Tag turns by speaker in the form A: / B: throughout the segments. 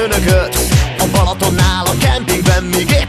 A: önököt A Balatonnál, a kempingben még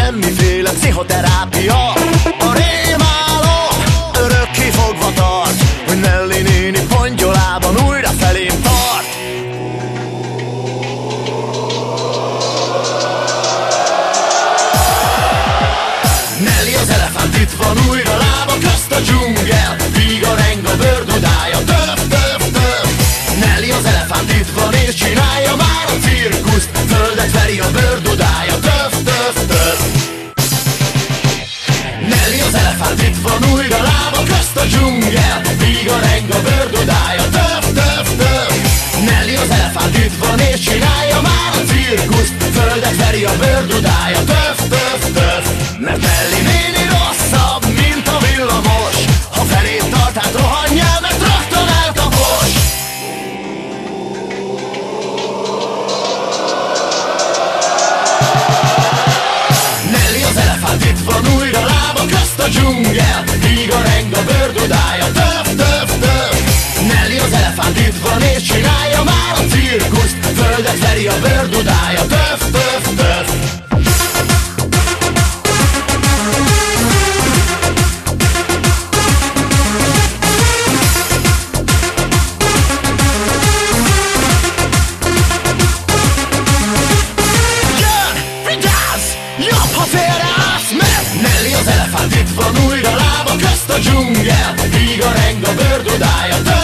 A: semmiféle pszichoterápia. A rémálom örökké fogva tart Hogy Nelly néni pongyolában újra felém tart. Nelly az elefánt itt van újra lába közt a dzsungel Veri a bőrdudája, több, több, több Mert Nelly néni rosszabb, mint a villamos. Ha felé tart, hát rohanjál, mert rögtön elkapos. Nelly az elefánt itt van újra lába közt a dzsungel. Víg a reng a bőrdudája, ha félreállsz, mert Nelly az elefánt itt van újra lába közt a dzsungel. Víg a reng a bőrdudája,